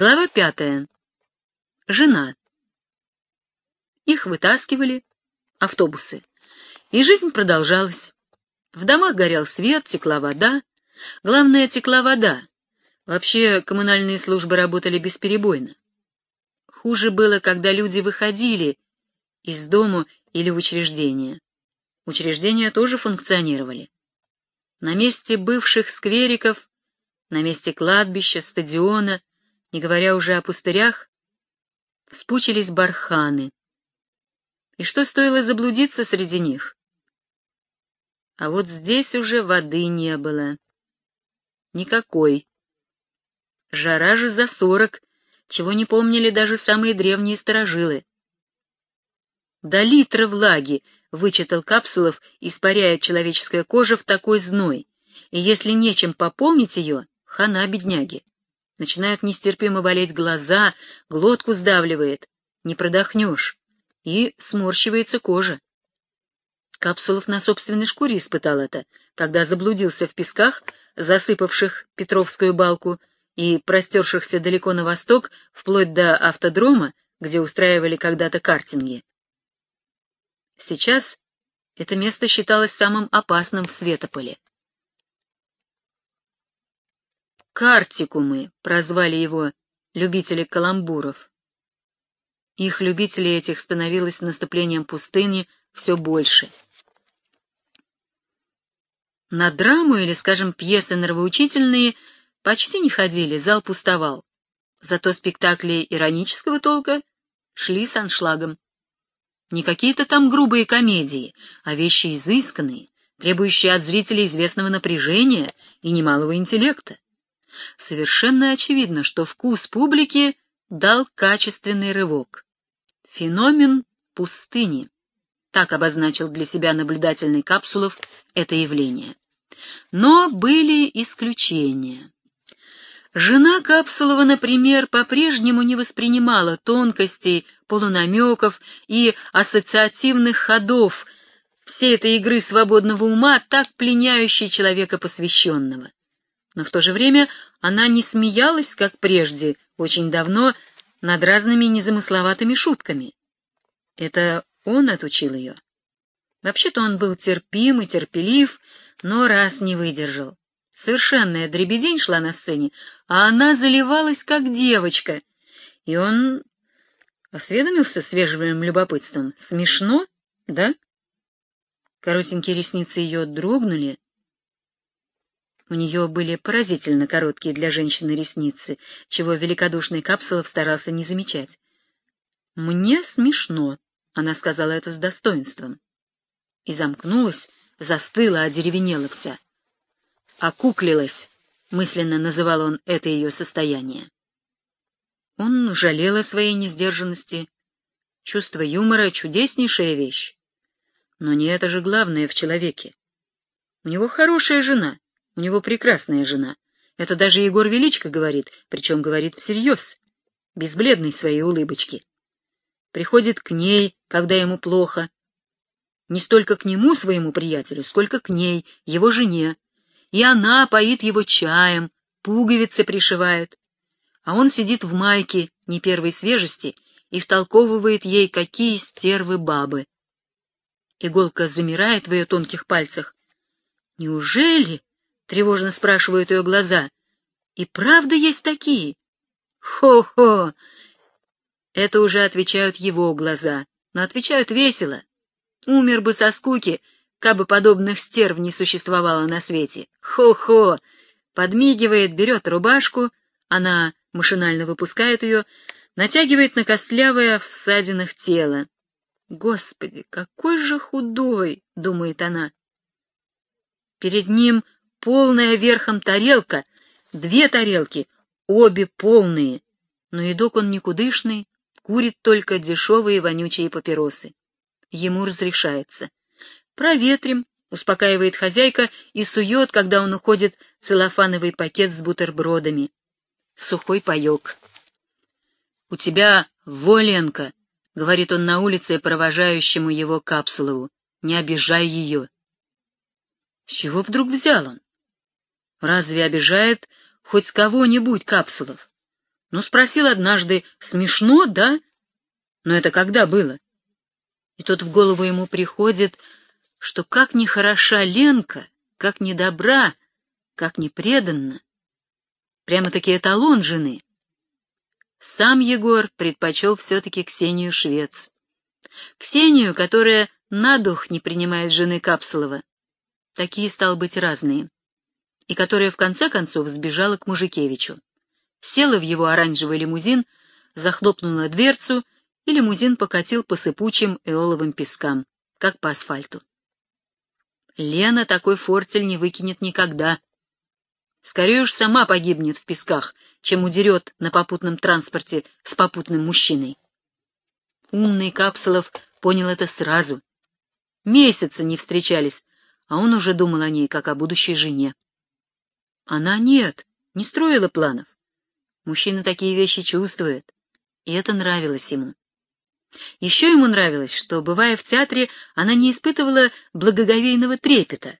Глава пятая. Жена. Их вытаскивали, автобусы, и жизнь продолжалась. В домах горел свет, текла вода. Главное, текла вода. Вообще, коммунальные службы работали бесперебойно. Хуже было, когда люди выходили из дому или учреждения. Учреждения тоже функционировали. На месте бывших сквериков, на месте кладбища, стадиона, не говоря уже о пустырях, вспучились барханы. И что стоило заблудиться среди них? А вот здесь уже воды не было. Никакой. Жара же за сорок, чего не помнили даже самые древние сторожилы. До литра влаги вычитал Капсулов, испаряя человеческая кожа в такой зной, и если нечем пополнить ее, хана бедняги. Начинают нестерпимо болеть глаза, глотку сдавливает, не продохнешь, и сморщивается кожа. Капсулов на собственной шкуре испытал это, когда заблудился в песках, засыпавших Петровскую балку и простершихся далеко на восток, вплоть до автодрома, где устраивали когда-то картинги. Сейчас это место считалось самым опасным в Светополе. Картикумы прозвали его любители каламбуров. Их любителей этих становилось наступлением пустыни все больше. На драму или, скажем, пьесы нравоучительные почти не ходили, зал пустовал. Зато спектакли иронического толка шли с аншлагом. Не какие-то там грубые комедии, а вещи изысканные, требующие от зрителей известного напряжения и немалого интеллекта. Совершенно очевидно, что вкус публики дал качественный рывок. Феномен пустыни. Так обозначил для себя наблюдательный Капсулов это явление. Но были исключения. Жена Капсулова, например, по-прежнему не воспринимала тонкостей, полунамеков и ассоциативных ходов всей этой игры свободного ума, так пленяющей человека посвященного. Но в то же время она не смеялась, как прежде, очень давно, над разными незамысловатыми шутками. Это он отучил ее. Вообще-то он был терпим и терпелив, но раз не выдержал. Совершенная дребедень шла на сцене, а она заливалась, как девочка. И он осведомился с вежливым любопытством. «Смешно, да?» Коротенькие ресницы ее дрогнули. У нее были поразительно короткие для женщины ресницы, чего великодушный Капсулов старался не замечать. «Мне смешно», — она сказала это с достоинством. И замкнулась, застыла, одеревенела вся. «Окуклилась», — мысленно называл он это ее состояние. Он жалел о своей несдержанности. Чувство юмора — чудеснейшая вещь. Но не это же главное в человеке. У него хорошая жена, у него прекрасная жена. Это даже Егор Величко говорит, причем говорит всерьез, без бледной своей улыбочки. Приходит к ней, когда ему плохо, не столько к нему, своему приятелю, сколько к ней, его жене. И она поит его чаем, пуговицы пришивает. А он сидит в майке не первой свежести и втолковывает ей, какие стервы бабы. Иголка замирает в ее тонких пальцах. «Неужели?» — тревожно спрашивают ее глаза. «И правда есть такие?» «Хо-хо!» Это уже отвечают его глаза, но отвечают весело. Умер бы со скуки, кабы подобных стерв не существовало на свете. Хо-хо! Подмигивает, берет рубашку, она машинально выпускает ее, натягивает на костлявое в ссадинах тело. «Господи, какой же худой!» — думает она. Перед ним полная верхом тарелка, две тарелки, обе полные, но едок он никудышный, курит только дешевые вонючие папиросы ему разрешается. «Проветрим», — успокаивает хозяйка и сует, когда он уходит, целлофановый пакет с бутербродами. Сухой паек. «У тебя Воленка», — говорит он на улице провожающему его Капсулову. «Не обижай ее». С чего вдруг взял он? Разве обижает хоть кого-нибудь Капсулов? Ну, спросил однажды, смешно, да? Но это когда было? И тут в голову ему приходит, что как ни хороша Ленка, как ни добра, как ни преданна. Прямо-таки эталон жены. Сам Егор предпочел все-таки Ксению Швец. Ксению, которая на дух не принимает жены Капсулова. Такие, стал быть, разные. И которая в конце концов сбежала к Мужикевичу. Села в его оранжевый лимузин, захлопнула дверцу, и лимузин покатил по сыпучим эоловым пескам, как по асфальту. Лена такой фортель не выкинет никогда. Скорее уж сама погибнет в песках, чем удерет на попутном транспорте с попутным мужчиной. Умный Капсулов понял это сразу. Месяца не встречались, а он уже думал о ней, как о будущей жене. Она нет, не строила планов. Мужчина такие вещи чувствует, и это нравилось ему. Еще ему нравилось, что, бывая в театре, она не испытывала благоговейного трепета,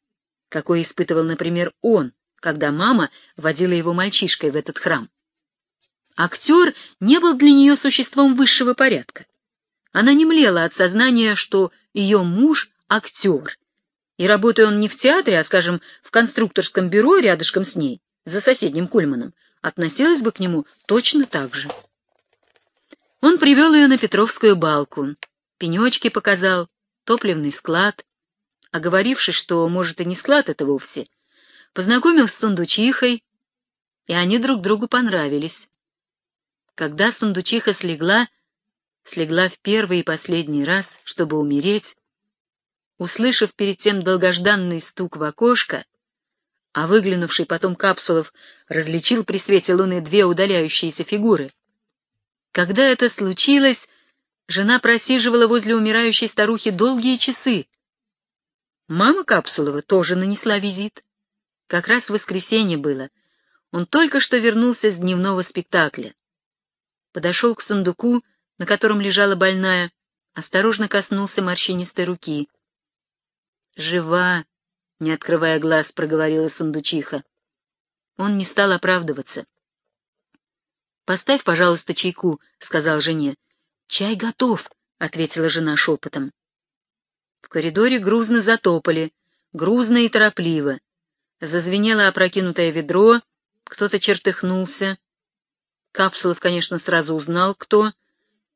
какой испытывал, например, он, когда мама водила его мальчишкой в этот храм. Актер не был для нее существом высшего порядка. Она не млела от сознания, что ее муж — актер, и работая он не в театре, а, скажем, в конструкторском бюро рядышком с ней, за соседним Кульманом, относилась бы к нему точно так же. Он привел ее на Петровскую балку, пенечки показал, топливный склад, оговорившись, что, может, и не склад это вовсе, познакомил с сундучихой, и они друг другу понравились. Когда сундучиха слегла, слегла в первый и последний раз, чтобы умереть, услышав перед тем долгожданный стук в окошко, а выглянувший потом Капсулов различил при свете луны две удаляющиеся фигуры — когда это случилось, жена просиживала возле умирающей старухи долгие часы. Мама Капсулова тоже нанесла визит. Как раз в воскресенье было. Он только что вернулся с дневного спектакля. Подошел к сундуку, на котором лежала больная, осторожно коснулся морщинистой руки. «Жива!» — не открывая глаз, проговорила сундучиха. Он не стал оправдываться. «Поставь, пожалуйста, чайку», — сказал жене. «Чай готов», — ответила жена шепотом. В коридоре грузно затопали, грузно и торопливо. Зазвенело опрокинутое ведро, кто-то чертыхнулся. Капсулов, конечно, сразу узнал, кто,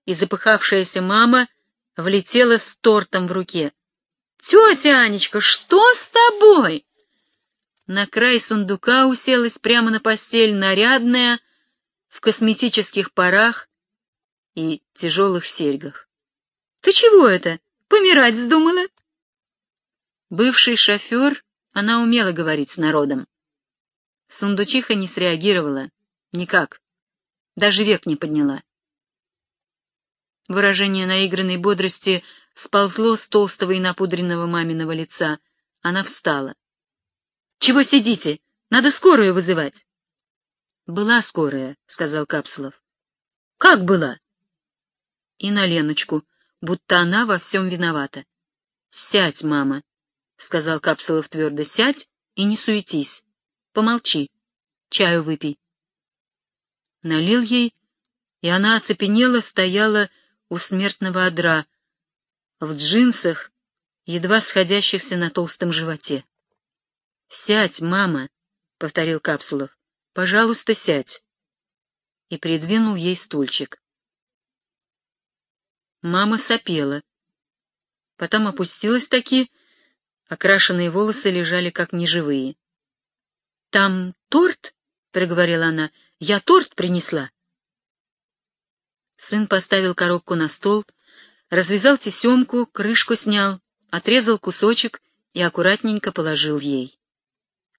и запыхавшаяся мама влетела с тортом в руке. «Тетя Анечка, что с тобой?» На край сундука уселась прямо на постель нарядная, в косметических парах и тяжелых серьгах. «Ты чего это? Помирать вздумала?» Бывший шофер, она умела говорить с народом. Сундучиха не среагировала. Никак. Даже век не подняла. Выражение наигранной бодрости сползло с толстого и напудренного маминого лица. Она встала. «Чего сидите? Надо скорую вызывать!» «Была скорая», — сказал Капсулов. «Как была?» И на Леночку, будто она во всем виновата. «Сядь, мама», — сказал Капсулов твердо, — «сядь и не суетись. Помолчи. Чаю выпей». Налил ей, и она оцепенела, стояла у смертного одра, в джинсах, едва сходящихся на толстом животе. «Сядь, мама», — повторил Капсулов. Пожалуйста, сядь. И придвинул ей стульчик. Мама сопела. Потом опустилась таки, окрашенные волосы лежали как неживые. — Там торт? — проговорила она. — Я торт принесла. Сын поставил коробку на стол, развязал тесемку, крышку снял, отрезал кусочек и аккуратненько положил ей.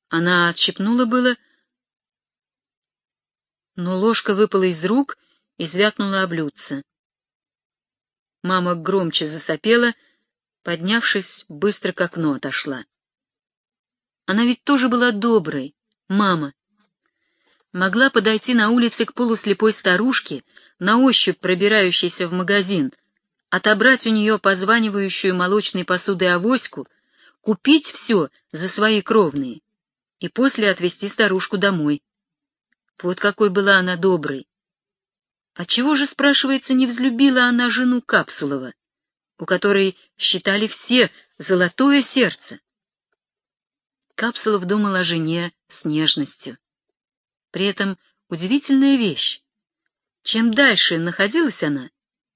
Она отщипнула было, но ложка выпала из рук и звякнула об блюдце. Мама громче засопела, поднявшись, быстро к окну отошла. Она ведь тоже была доброй, мама. Могла подойти на улице к полуслепой старушке, на ощупь пробирающейся в магазин, отобрать у нее позванивающую молочной посудой авоську, купить все за свои кровные и после отвезти старушку домой. Вот какой была она доброй. Отчего же, спрашивается, не взлюбила она жену Капсулова, у которой считали все золотое сердце? Капсулов думал о жене с нежностью. При этом удивительная вещь. Чем дальше находилась она,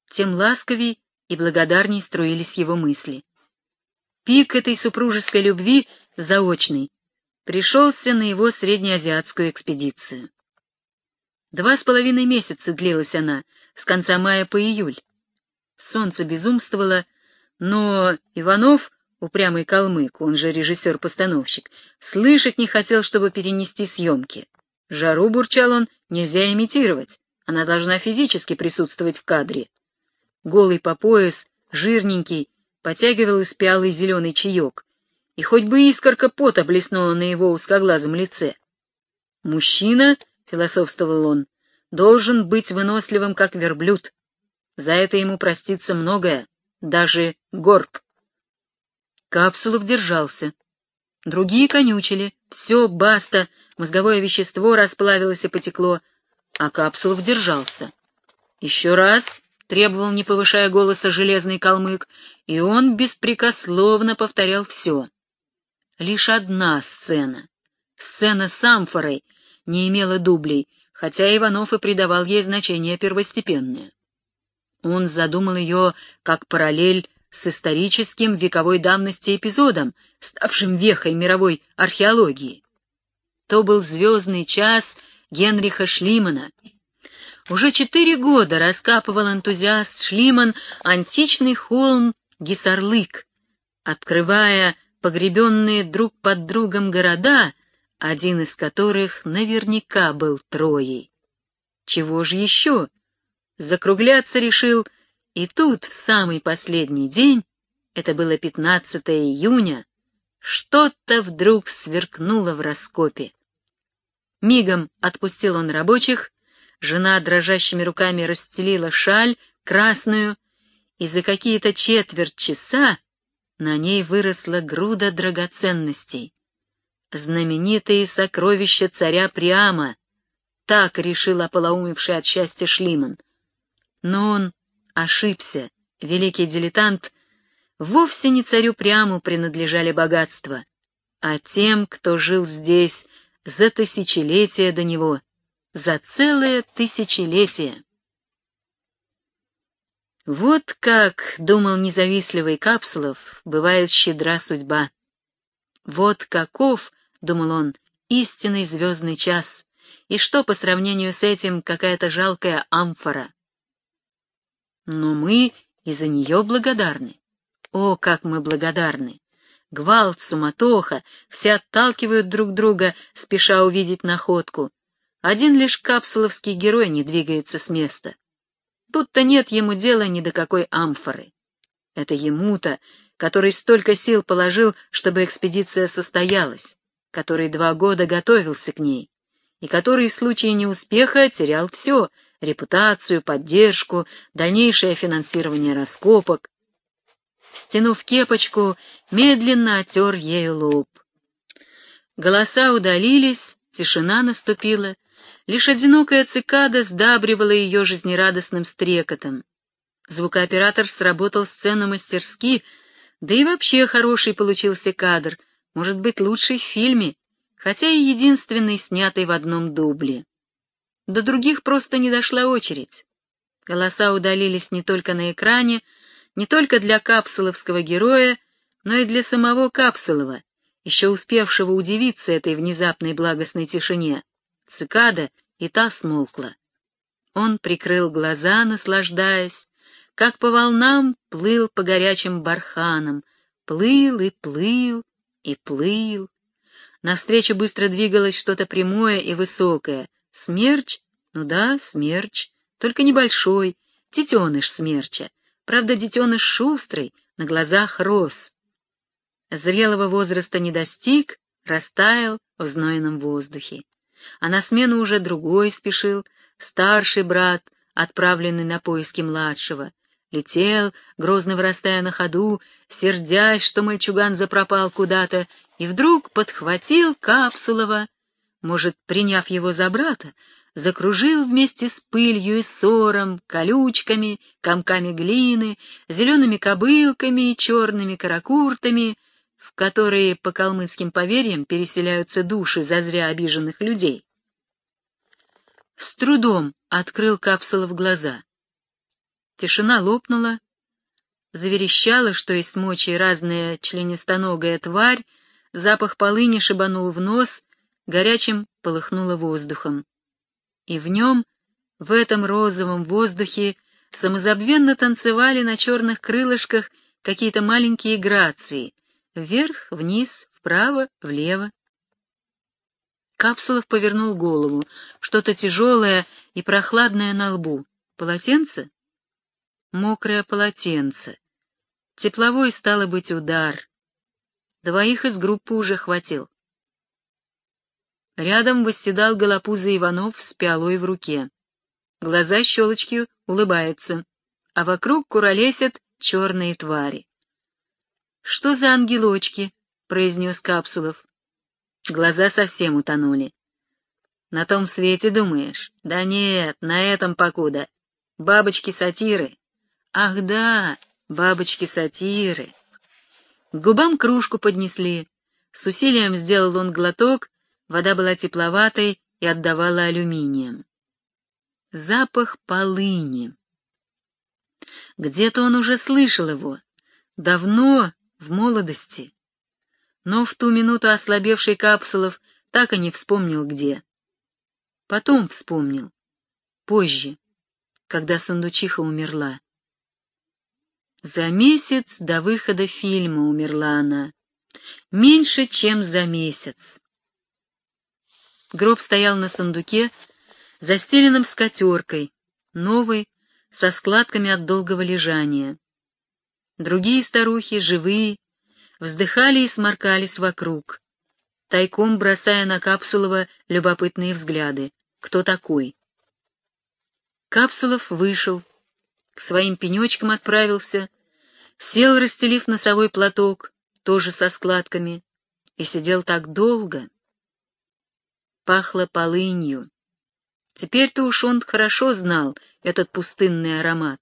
тем ласковей и благодарней струились его мысли. Пик этой супружеской любви, заочный, пришелся на его среднеазиатскую экспедицию. Два с половиной месяца длилась она, с конца мая по июль. Солнце безумствовало, но Иванов, упрямый калмык, он же режиссер-постановщик, слышать не хотел, чтобы перенести съемки. Жару, бурчал он, нельзя имитировать, она должна физически присутствовать в кадре. Голый по пояс, жирненький, потягивал из пиалы зеленый чаек, и хоть бы искорка пота блеснула на его узкоглазом лице. Мужчина философствовал он, должен быть выносливым, как верблюд. За это ему простится многое, даже горб. Капсулов держался. Другие конючили. Все, баста, мозговое вещество расплавилось и потекло, а Капсулов держался. Еще раз требовал, не повышая голоса, железный калмык, и он беспрекословно повторял все. Лишь одна сцена, сцена с амфорой, не имела дублей, хотя Иванов и придавал ей значение первостепенное. Он задумал ее как параллель с историческим вековой давности эпизодом, ставшим вехой мировой археологии. То был звездный час Генриха Шлимана. Уже четыре года раскапывал энтузиаст Шлиман античный холм Гисарлык, открывая погребенные друг под другом города, один из которых наверняка был Троей. Чего же еще? Закругляться решил, и тут, в самый последний день, это было 15 июня, что-то вдруг сверкнуло в раскопе. Мигом отпустил он рабочих, жена дрожащими руками расстелила шаль красную, и за какие-то четверть часа на ней выросла груда драгоценностей. Знаменитые сокровища царя Приама, так решил ополоумевший от счастья Шлиман. Но он ошибся, великий дилетант, вовсе не царю Приаму принадлежали богатства, а тем, кто жил здесь за тысячелетия до него, за целое тысячелетие. Вот как, думал независливый Капсулов, бывает щедра судьба. Вот каков — думал он, — истинный звездный час, и что по сравнению с этим какая-то жалкая амфора? Но мы и за нее благодарны. О, как мы благодарны! Гвалт, суматоха, все отталкивают друг друга, спеша увидеть находку. Один лишь капсуловский герой не двигается с места. Тут-то нет ему дела ни до какой амфоры. Это ему-то, который столько сил положил, чтобы экспедиция состоялась который два года готовился к ней, и который в случае неуспеха терял все — репутацию, поддержку, дальнейшее финансирование раскопок. Стянув кепочку, медленно отер ею лоб. Голоса удалились, тишина наступила, лишь одинокая цикада сдабривала ее жизнерадостным стрекотом. Звукооператор сработал сцену мастерски, да и вообще хороший получился кадр — может быть, лучший в фильме, хотя и единственный, снятый в одном дубле. До других просто не дошла очередь. Голоса удалились не только на экране, не только для капсуловского героя, но и для самого Капсулова, еще успевшего удивиться этой внезапной благостной тишине. Цикада и та смолкла. Он прикрыл глаза, наслаждаясь, как по волнам плыл по горячим барханам, плыл и плыл, и плыл. Навстречу быстро двигалось что-то прямое и высокое. Смерч? Ну да, смерч, только небольшой, детеныш смерча. Правда, детеныш шустрый, на глазах рос. Зрелого возраста не достиг, растаял в знойном воздухе. А на смену уже другой спешил, старший брат, отправленный на поиски младшего. Летел, грозно вырастая на ходу, сердясь, что мальчуган запропал куда-то, и вдруг подхватил Капсулова, может, приняв его за брата, закружил вместе с пылью и сором, колючками, комками глины, зелеными кобылками и черными каракуртами, в которые, по калмыцким поверьям, переселяются души зазря обиженных людей. С трудом открыл капсула в глаза. Тишина лопнула, заверещала, что есть мочи разная членистоногая тварь, запах полыни шибанул в нос, горячим полыхнуло воздухом. И в нем, в этом розовом воздухе, самозабвенно танцевали на черных крылышках какие-то маленькие грации, вверх, вниз, вправо, влево. Капсулов повернул голову, что-то тяжелое и прохладное на лбу. Полотенце? Мокрое полотенце. Тепловой, стало быть, удар. Двоих из группы уже хватил. Рядом восседал голопузый Иванов с пиалой в руке. Глаза щелочки улыбается, а вокруг куролесят черные твари. «Что за ангелочки?» — произнес Капсулов. Глаза совсем утонули. «На том свете, думаешь? Да нет, на этом покуда. Бабочки-сатиры. Ах да, бабочки-сатиры». К губам кружку поднесли. С усилием сделал он глоток Вода была тепловатой и отдавала алюминием. Запах полыни. Где-то он уже слышал его. Давно, в молодости. Но в ту минуту ослабевший Капсулов так и не вспомнил где. Потом вспомнил. Позже, когда Сундучиха умерла. За месяц до выхода фильма умерла она. Меньше, чем за месяц. Гроб стоял на сундуке, застеленном скатеркой, новый, со складками от долгого лежания. Другие старухи, живые, вздыхали и сморкались вокруг, тайком бросая на Капсулова любопытные взгляды. Кто такой? Капсулов вышел, к своим пенечкам отправился, сел, расстелив носовой платок, тоже со складками, и сидел так долго пахло полынью. Теперь-то уж он хорошо знал этот пустынный аромат.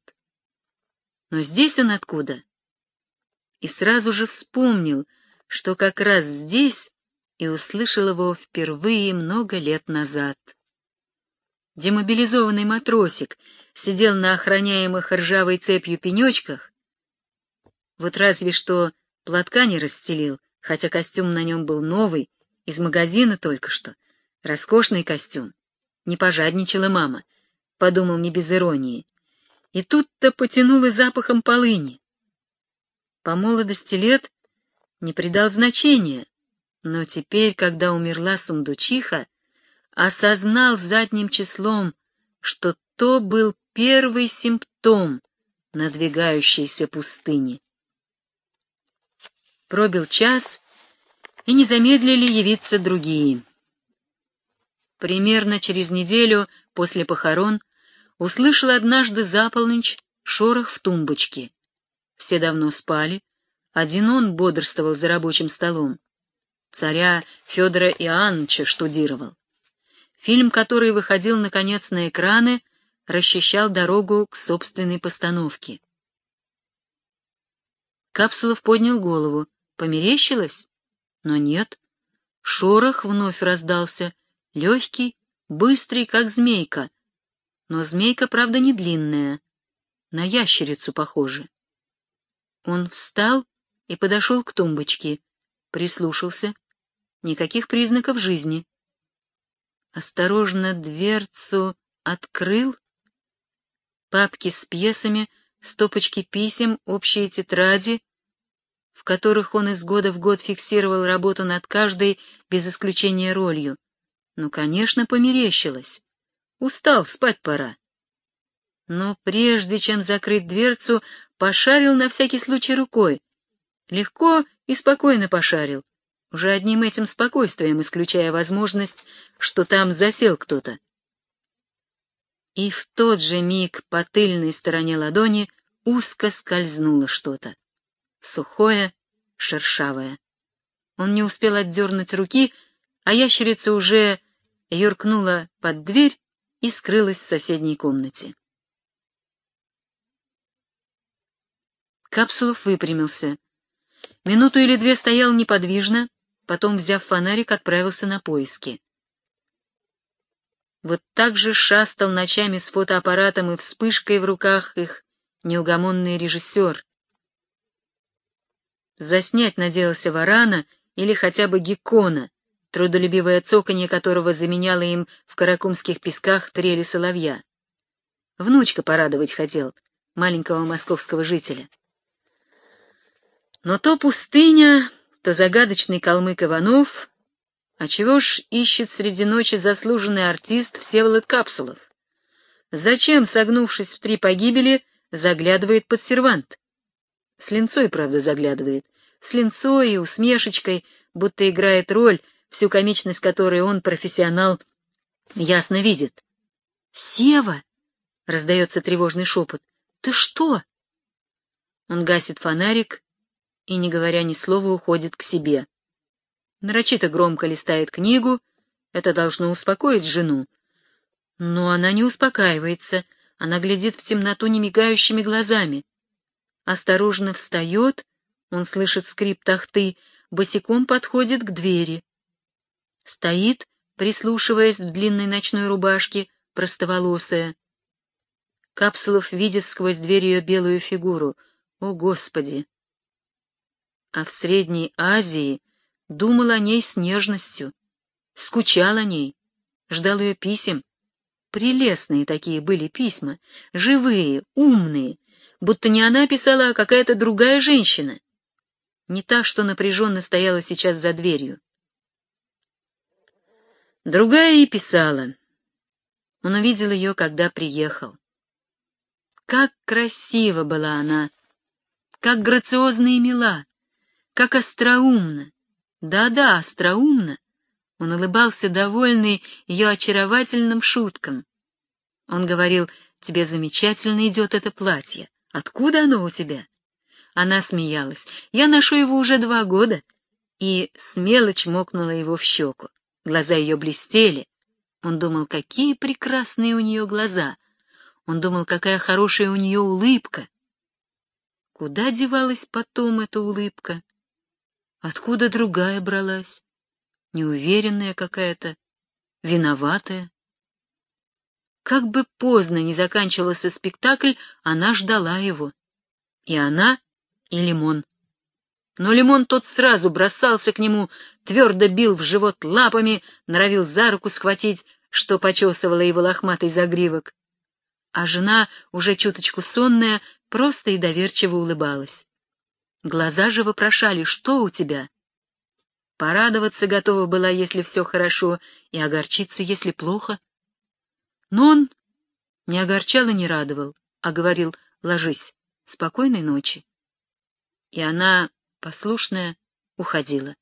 Но здесь он откуда? И сразу же вспомнил, что как раз здесь и услышал его впервые много лет назад. Демобилизованный матросик сидел на охраняемых ржавой цепью пенечках. Вот разве что платка не расстелил, хотя костюм на нем был новый, из магазина только что — Роскошный костюм. Не пожадничала мама, — подумал не без иронии. И тут-то потянуло запахом полыни. По молодости лет не придал значения, но теперь, когда умерла сундучиха, осознал задним числом, что то был первый симптом надвигающейся пустыни. Пробил час, и не замедлили явиться другие. Примерно через неделю после похорон услышал однажды за полночь шорох в тумбочке. Все давно спали, один он бодрствовал за рабочим столом. Царя Федора Иоанновича штудировал. Фильм, который выходил, наконец, на экраны, расчищал дорогу к собственной постановке. Капсулов поднял голову. Померещилось? Но нет. Шорох вновь раздался — легкий, быстрый, как змейка. Но змейка, правда, не длинная, на ящерицу похоже. Он встал и подошел к тумбочке, прислушался. Никаких признаков жизни. Осторожно дверцу открыл. Папки с пьесами, стопочки писем, общие тетради, в которых он из года в год фиксировал работу над каждой, без исключения ролью. Ну, конечно, померещилось. Устал, спать пора. Но прежде чем закрыть дверцу, пошарил на всякий случай рукой. Легко и спокойно пошарил, уже одним этим спокойствием исключая возможность, что там засел кто-то. И в тот же миг по тыльной стороне ладони узко скользнуло что-то. Сухое, шершавое. Он не успел отдернуть руки, а ящерица уже юркнула под дверь и скрылась в соседней комнате. Капсулов выпрямился. Минуту или две стоял неподвижно, потом, взяв фонарик, отправился на поиски. Вот так же шастал ночами с фотоаппаратом и вспышкой в руках их неугомонный режиссер. Заснять надеялся Варана или хотя бы Геккона, трудолюбивое цоканье которого заменяло им в каракумских песках трели соловья. Внучка порадовать хотел, маленького московского жителя. Но то пустыня, то загадочный калмык Иванов, а чего ж ищет среди ночи заслуженный артист Всеволод Капсулов? Зачем, согнувшись в три погибели, заглядывает под сервант? С линцой, правда, заглядывает. С линцой и усмешечкой, будто играет роль, всю комичность которой он, профессионал, ясно видит. «Сева!» — раздается тревожный шепот. «Ты что?» Он гасит фонарик и, не говоря ни слова, уходит к себе. Нарочито громко листает книгу, это должно успокоить жену. Но она не успокаивается, она глядит в темноту немигающими глазами. Осторожно встает, он слышит скрип тахты, босиком подходит к двери. Стоит, прислушиваясь в длинной ночной рубашке, простоволосая. Капсулов видит сквозь дверь ее белую фигуру. О, Господи! а в Средней Азии думал о ней с нежностью, скучал о ней, ждал ее писем. Прелестные такие были письма, живые, умные, будто не она писала, а какая-то другая женщина. Не та, что напряженно стояла сейчас за дверью. Другая и писала. Он увидел ее, когда приехал. Как красиво была она, как грациозна и мила, как остроумно! Да-да, остроумно! Он улыбался, довольный ее очаровательным шуткам. Он говорил, тебе замечательно идет это платье. Откуда оно у тебя? Она смеялась. Я ношу его уже два года. И смело чмокнула его в щеку. Глаза ее блестели. Он думал, какие прекрасные у нее глаза. Он думал, какая хорошая у нее улыбка. Куда девалась потом эта улыбка? Откуда другая бралась? Неуверенная какая-то, виноватая. Как бы поздно не заканчивался спектакль, она ждала его. И она, и Лимон. Но Лимон тот сразу бросался к нему, твердо бил в живот лапами, норовил за руку схватить, что почесывала его лохматый загривок. А жена, уже чуточку сонная, просто и доверчиво улыбалась. Глаза же вопрошали, что у тебя? Порадоваться готова была, если все хорошо, и огорчиться, если плохо. Но он не огорчал и не радовал, а говорил «ложись, спокойной ночи». И она, послушная, уходила.